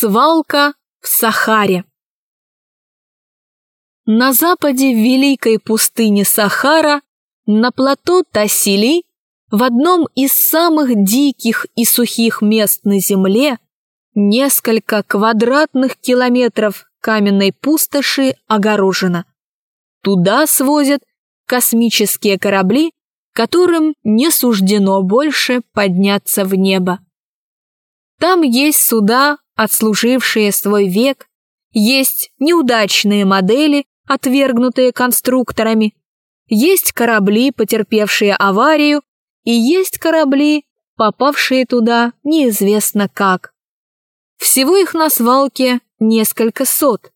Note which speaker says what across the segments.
Speaker 1: Свалка в Сахаре. На западе великой пустыни Сахара, на плато Тассили, в одном из самых диких и сухих мест на Земле, несколько квадратных километров каменной пустоши огорожено. Туда свозят космические корабли, которым не суждено больше подняться в небо. Там есть суда, отслужившие свой век, есть неудачные модели, отвергнутые конструкторами, есть корабли, потерпевшие аварию, и есть корабли, попавшие туда неизвестно как. Всего их на свалке несколько сот.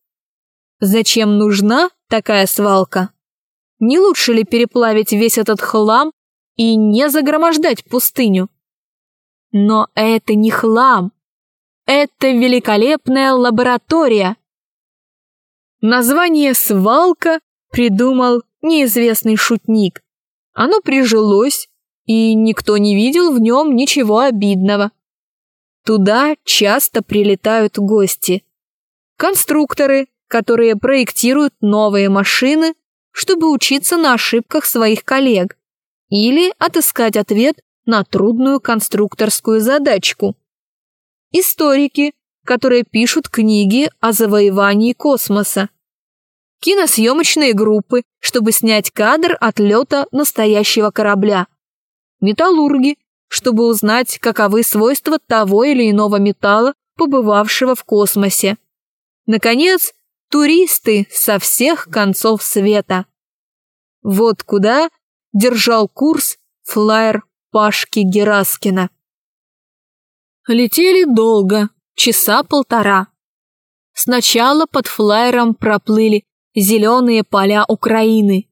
Speaker 1: Зачем нужна такая свалка? Не лучше ли переплавить весь этот хлам и не загромождать пустыню? Но это не хлам. Это великолепная лаборатория. Название «свалка» придумал неизвестный шутник. Оно прижилось, и никто не видел в нем ничего обидного. Туда часто прилетают гости. Конструкторы, которые проектируют новые машины, чтобы учиться на ошибках своих коллег или отыскать ответ на трудную конструкторскую задачку. Историки, которые пишут книги о завоевании космоса. Киносъемочные группы, чтобы снять кадр отлета настоящего корабля. Металлурги, чтобы узнать, каковы свойства того или иного металла, побывавшего в космосе. Наконец, туристы со всех концов света. Вот куда держал курс флайер Пашки Гераскина. Летели долго, часа полтора. Сначала под флайером проплыли зеленые поля Украины.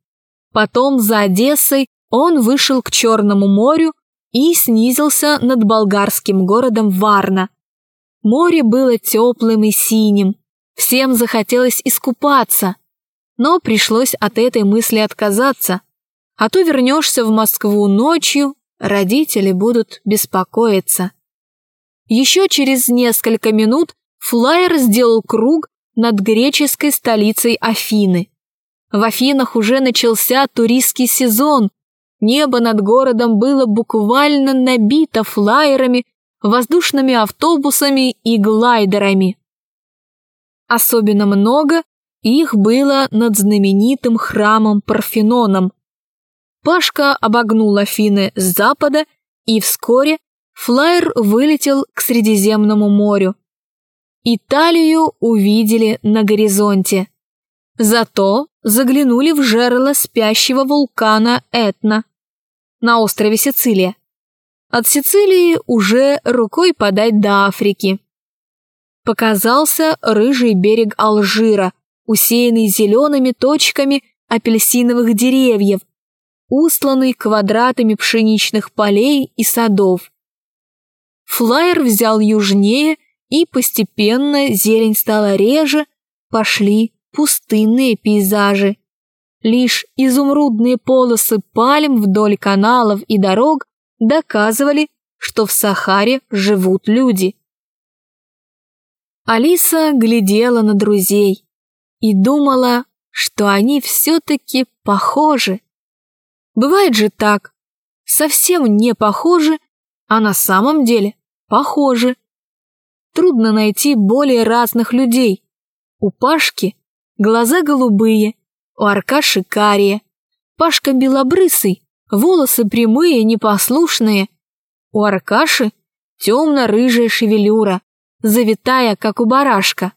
Speaker 1: Потом за Одессой он вышел к Черному морю и снизился над болгарским городом Варна. Море было теплым и синим. Всем захотелось искупаться. Но пришлось от этой мысли отказаться. А то вернешься в Москву ночью родители будут беспокоиться. Еще через несколько минут флайер сделал круг над греческой столицей Афины. В Афинах уже начался туристский сезон. Небо над городом было буквально набито флайерами, воздушными автобусами и глайдерами. Особенно много их было над знаменитым храмом Парфеноном, Пашка обогнул Афины с запада, и вскоре флайер вылетел к Средиземному морю. Италию увидели на горизонте. Зато заглянули в жерло спящего вулкана Этна на острове Сицилия. От Сицилии уже рукой подать до Африки. Показался рыжий берег Алжира, усеянный зелеными точками апельсиновых деревьев – устланный квадратами пшеничных полей и садов. Флайер взял южнее, и постепенно зелень стала реже, пошли пустынные пейзажи. Лишь изумрудные полосы пальм вдоль каналов и дорог доказывали, что в Сахаре живут люди. Алиса глядела на друзей и думала, что они все-таки похожи. Бывает же так. Совсем не похожи, а на самом деле похожи. Трудно найти более разных людей. У Пашки глаза голубые, у Аркаши карие. Пашка белобрысый, волосы прямые, непослушные. У Аркаши темно-рыжая шевелюра, завитая, как у барашка.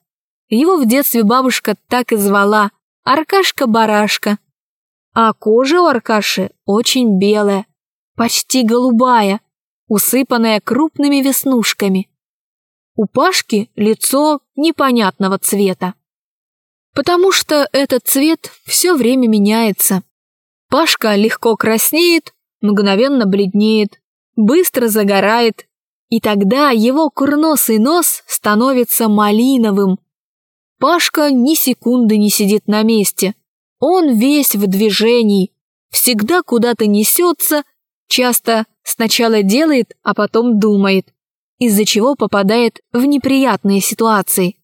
Speaker 1: Его в детстве бабушка так и звала Аркашка-барашка а кожа у Аркаши очень белая, почти голубая, усыпанная крупными веснушками. У Пашки лицо непонятного цвета. Потому что этот цвет все время меняется. Пашка легко краснеет, мгновенно бледнеет, быстро загорает, и тогда его курносый нос становится малиновым. Пашка ни секунды не сидит на месте – он весь в движении, всегда куда-то несется, часто сначала делает, а потом думает. из-за чего попадает в неприятные ситуации.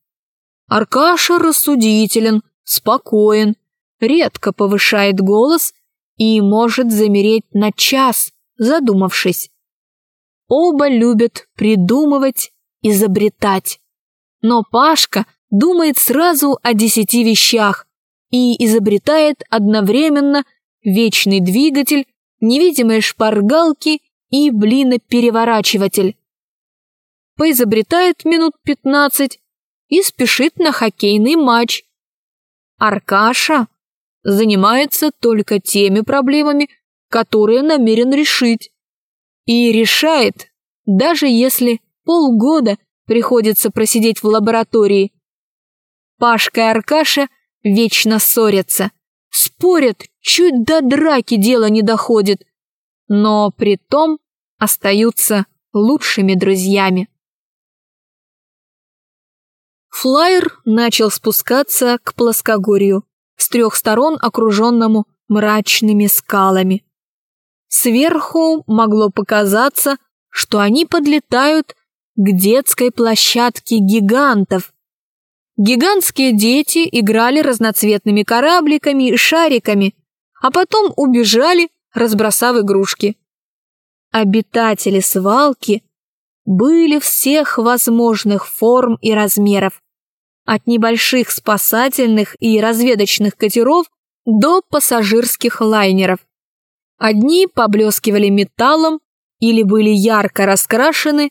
Speaker 1: Аркаша рассудителен, спокоен, редко повышает голос и может замереть на час, задумавшись. Оба любят придумывать, изобретать. Но Пашка думает сразу о десяти вещах и изобретает одновременно вечный двигатель, невидимые шпаргалки и блинопереворачиватель. Поизобретает минут пятнадцать и спешит на хоккейный матч. Аркаша занимается только теми проблемами, которые намерен решить. И решает, даже если полгода приходится просидеть в лаборатории. Пашка и Аркаша вечно ссорятся, спорят, чуть до драки дело не доходит, но при том остаются лучшими друзьями. Флайер начал спускаться к плоскогорью, с трех сторон окруженному мрачными скалами. Сверху могло показаться, что они подлетают к детской площадке гигантов. Гигантские дети играли разноцветными корабликами и шариками, а потом убежали, разбросав игрушки. Обитатели свалки были всех возможных форм и размеров, от небольших спасательных и разведочных катеров до пассажирских лайнеров. Одни поблескивали металлом или были ярко раскрашены,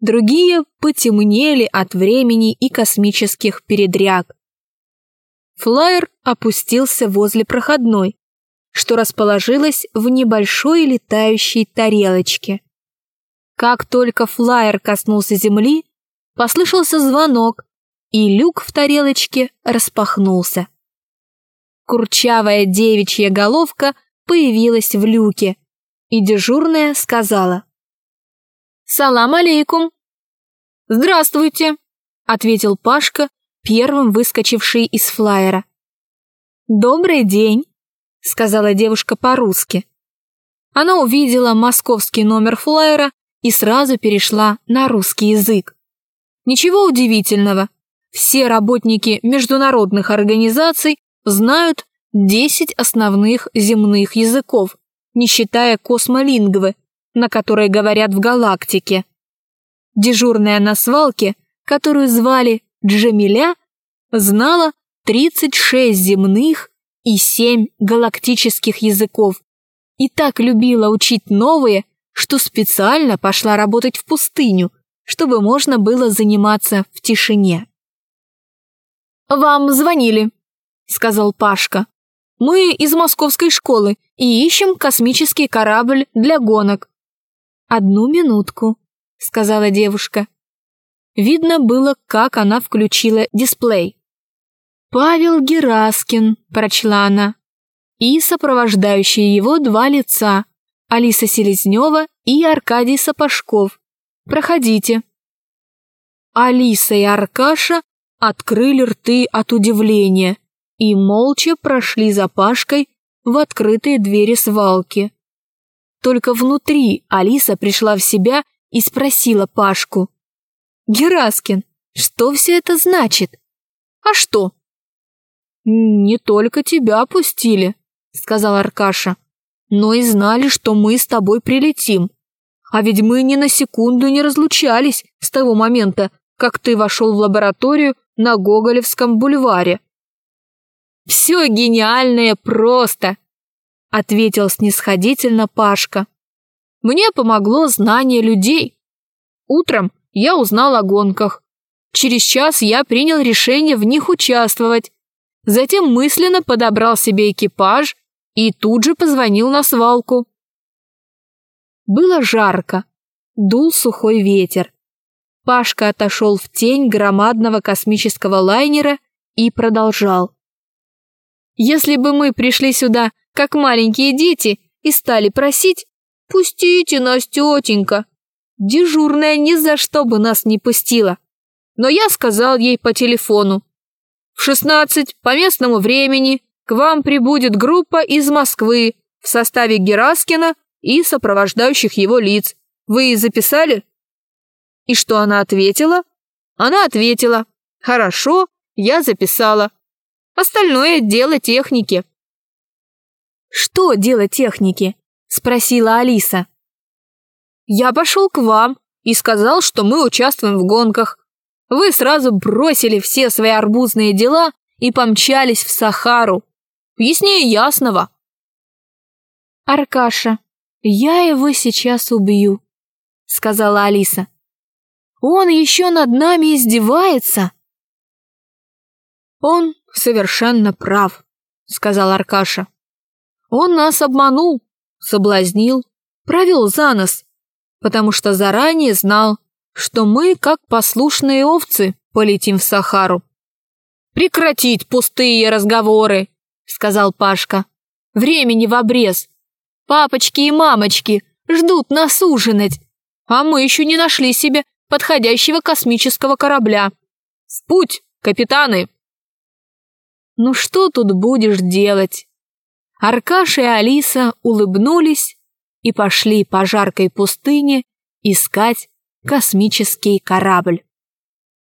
Speaker 1: другие потемнели от времени и космических передряг. Флайер опустился возле проходной, что расположилась в небольшой летающей тарелочке. Как только флайер коснулся земли, послышался звонок, и люк в тарелочке распахнулся. Курчавая девичья головка – появилась в люке, и дежурная сказала. «Салам алейкум!» «Здравствуйте!» — ответил Пашка, первым выскочивший из флайера. «Добрый день!» — сказала девушка по-русски. Она увидела московский номер флайера и сразу перешла на русский язык. Ничего удивительного, все работники международных организаций знают 10 основных земных языков, не считая космолингвы, на которой говорят в галактике. Дежурная на свалке, которую звали Джамиля, знала 36 земных и 7 галактических языков и так любила учить новые, что специально пошла работать в пустыню, чтобы можно было заниматься в тишине. «Вам звонили», — сказал Пашка. Мы из московской школы и ищем космический корабль для гонок». «Одну минутку», — сказала девушка. Видно было, как она включила дисплей. «Павел Гераскин», — прочла она, и сопровождающие его два лица, Алиса Селезнева и Аркадий Сапожков. «Проходите». Алиса и Аркаша открыли рты от удивления и молча прошли за Пашкой в открытые двери свалки. Только внутри Алиса пришла в себя и спросила Пашку. «Гераскин, что все это значит?» «А что?» «Не только тебя пустили», — сказал Аркаша, «но и знали, что мы с тобой прилетим. А ведь мы ни на секунду не разлучались с того момента, как ты вошел в лабораторию на Гоголевском бульваре. Все гениальное просто!» — ответил снисходительно Пашка. «Мне помогло знание людей. Утром я узнал о гонках. Через час я принял решение в них участвовать. Затем мысленно подобрал себе экипаж и тут же позвонил на свалку. Было жарко, дул сухой ветер. Пашка отошел в тень громадного космического лайнера и продолжал. Если бы мы пришли сюда, как маленькие дети, и стали просить «Пустите нас, тетенька!» Дежурная ни за что бы нас не пустила. Но я сказал ей по телефону. В шестнадцать по местному времени к вам прибудет группа из Москвы в составе Гераскина и сопровождающих его лиц. Вы записали? И что она ответила? Она ответила. Хорошо, я записала. Остальное дело техники. Что дело техники? Спросила Алиса. Я пошел к вам и сказал, что мы участвуем в гонках. Вы сразу бросили все свои арбузные дела и помчались в Сахару. Яснее ясного. Аркаша, я его сейчас убью, сказала Алиса. Он еще над нами издевается. Он совершенно прав, сказал Аркаша. Он нас обманул, соблазнил, провел за нос, потому что заранее знал, что мы, как послушные овцы, полетим в Сахару. «Прекратить пустые разговоры!» — сказал Пашка. «Времени в обрез. Папочки и мамочки ждут нас ужинать, а мы еще не нашли себе подходящего космического корабля. В путь, капитаны!» «Ну что тут будешь делать?» Аркаша и Алиса улыбнулись и пошли по жаркой пустыне искать космический корабль.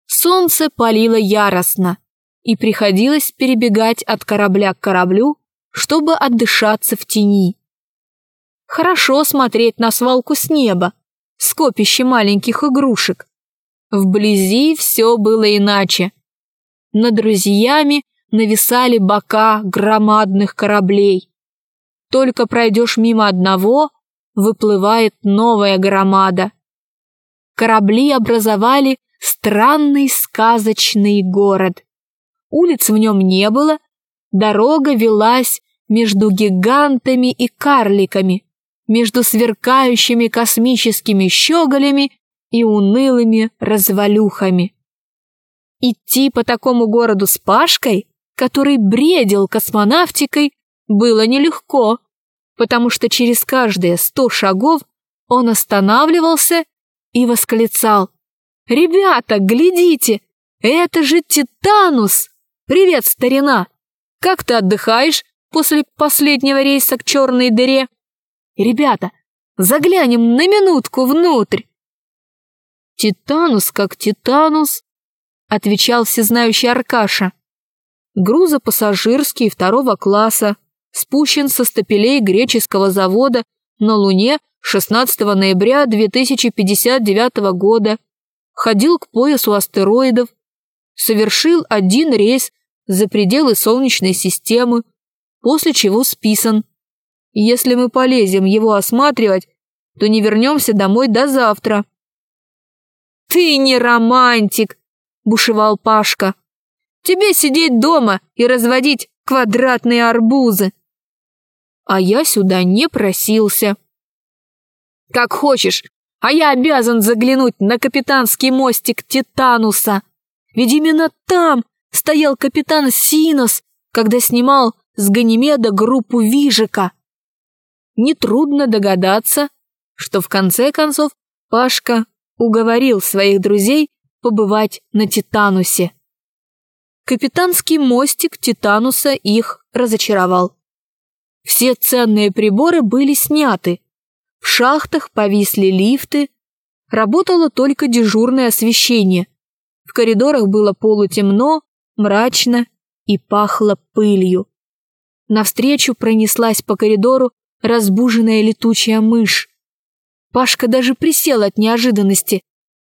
Speaker 1: Солнце палило яростно, и приходилось перебегать от корабля к кораблю, чтобы отдышаться в тени. Хорошо смотреть на свалку с неба, скопище маленьких игрушек. Вблизи все было иначе. Над друзьями нависали бока громадных кораблей. Только пройдешь мимо одного, выплывает новая громада корабли образовали странный сказочный город. Улиц в нем не было, дорога велась между гигантами и карликами, между сверкающими космическими щеголями и унылыми развалюхами. Идти по такому городу с Пашкой, который бредил космонавтикой, было нелегко, потому что через каждые сто шагов он останавливался и восклицал. «Ребята, глядите! Это же Титанус! Привет, старина! Как ты отдыхаешь после последнего рейса к черной дыре? Ребята, заглянем на минутку внутрь!» «Титанус как Титанус», — отвечал всезнающий Аркаша. «Грузопассажирский второго класса, спущен со стапелей греческого завода на Луне 16 ноября 2059 года ходил к поясу астероидов, совершил один рейс за пределы Солнечной системы, после чего списан. Если мы полезем его осматривать, то не вернемся домой до завтра. «Ты не романтик!» – бушевал Пашка. «Тебе сидеть дома и разводить квадратные арбузы!» А я сюда не просился. Как хочешь, а я обязан заглянуть на капитанский мостик Титануса. Ведь именно там стоял капитан Синос, когда снимал с Ганимеда группу Вижика. Нетрудно догадаться, что в конце концов Пашка уговорил своих друзей побывать на Титанусе. Капитанский мостик Титануса их разочаровал. Все ценные приборы были сняты, в шахтах повисли лифты, работало только дежурное освещение. В коридорах было полутемно, мрачно и пахло пылью. Навстречу пронеслась по коридору разбуженная летучая мышь. Пашка даже присел от неожиданности,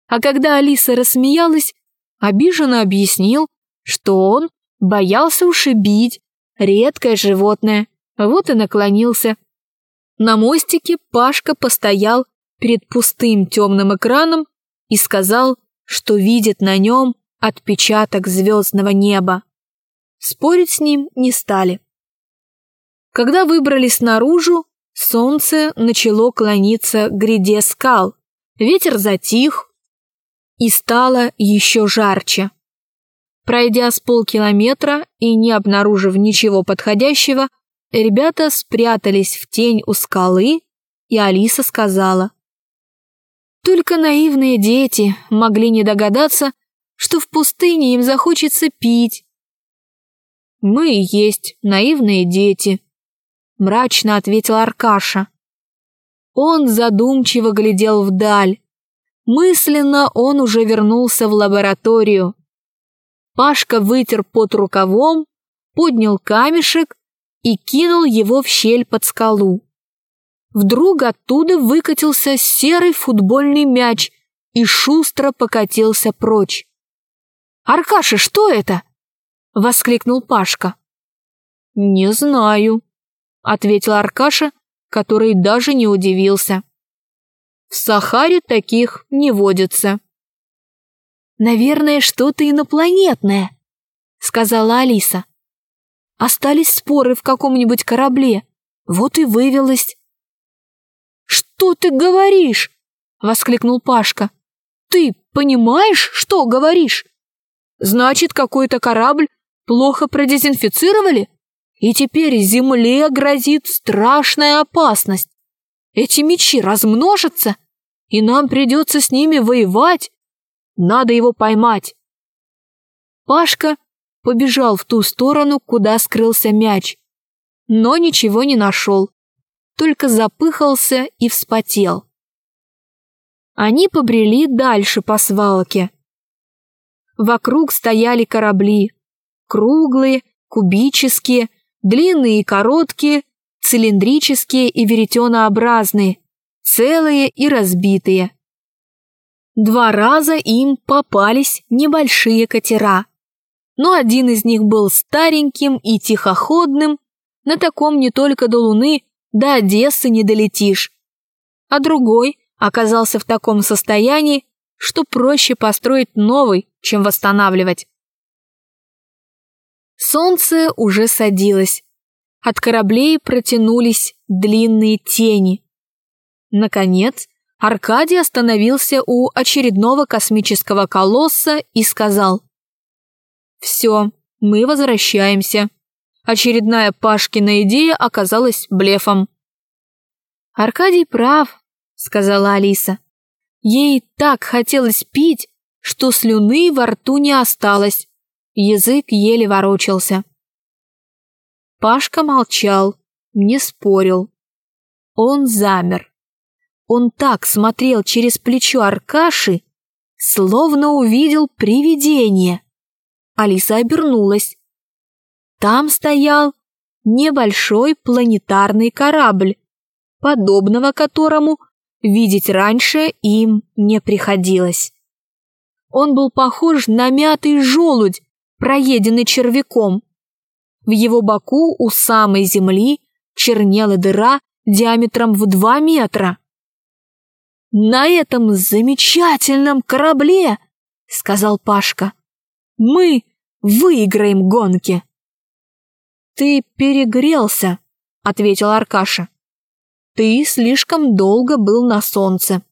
Speaker 1: а когда Алиса рассмеялась, обиженно объяснил, что он боялся ушибить редкое животное, вот и наклонился. На мостике Пашка постоял перед пустым темным экраном и сказал, что видит на нем отпечаток звездного неба. Спорить с ним не стали. Когда выбрались наружу, солнце начало клониться к гряде скал, ветер затих и стало еще жарче. Пройдя с полкилометра и не обнаружив ничего подходящего, Ребята спрятались в тень у скалы, и Алиса сказала. Только наивные дети могли не догадаться, что в пустыне им захочется пить. «Мы и есть наивные дети», — мрачно ответил Аркаша. Он задумчиво глядел вдаль. Мысленно он уже вернулся в лабораторию. Пашка вытер под рукавом, поднял камешек и кинул его в щель под скалу. Вдруг оттуда выкатился серый футбольный мяч и шустро покатился прочь. «Аркаша, что это?» — воскликнул Пашка. «Не знаю», — ответил Аркаша, который даже не удивился. «В Сахаре таких не водится».
Speaker 2: «Наверное, что-то инопланетное», — сказала Алиса. «Остались споры в каком-нибудь корабле, вот и вывелось».
Speaker 1: «Что ты говоришь?» — воскликнул Пашка. «Ты понимаешь, что говоришь? Значит, какой-то корабль плохо продезинфицировали, и теперь Земле грозит страшная опасность. Эти мечи размножатся, и нам придется с ними воевать. Надо его поймать. Пашка побежал в ту сторону, куда скрылся мяч, но ничего не нашел, только запыхался и вспотел. Они побрели дальше по свалке. Вокруг стояли корабли, круглые, кубические, длинные и короткие, цилиндрические и веретенообразные, целые и разбитые. Два раза им попались небольшие катера, но один из них был стареньким и тихоходным, на таком не только до Луны, до Одессы не долетишь, а другой оказался в таком состоянии, что проще построить новый, чем восстанавливать. Солнце уже садилось. От кораблей протянулись длинные тени. Наконец, Аркадий остановился у очередного космического колосса и сказал «Все, мы возвращаемся. Очередная Пашкина идея оказалась блефом».
Speaker 2: «Аркадий прав», — сказала Алиса. Ей так хотелось пить, что слюны во рту не осталось. Язык еле ворочался.
Speaker 1: Пашка молчал, не спорил. Он замер. Он так смотрел через плечо Аркаши, словно увидел привидение. Алиса обернулась. Там стоял небольшой планетарный корабль, подобного которому видеть раньше им не приходилось. Он был похож на мятый желудь, проеденный червяком. В его боку у самой земли чернела дыра диаметром в два метра. «На этом замечательном корабле, — сказал Пашка, — мы выиграем гонки». «Ты перегрелся», — ответил Аркаша. «Ты слишком долго был на солнце».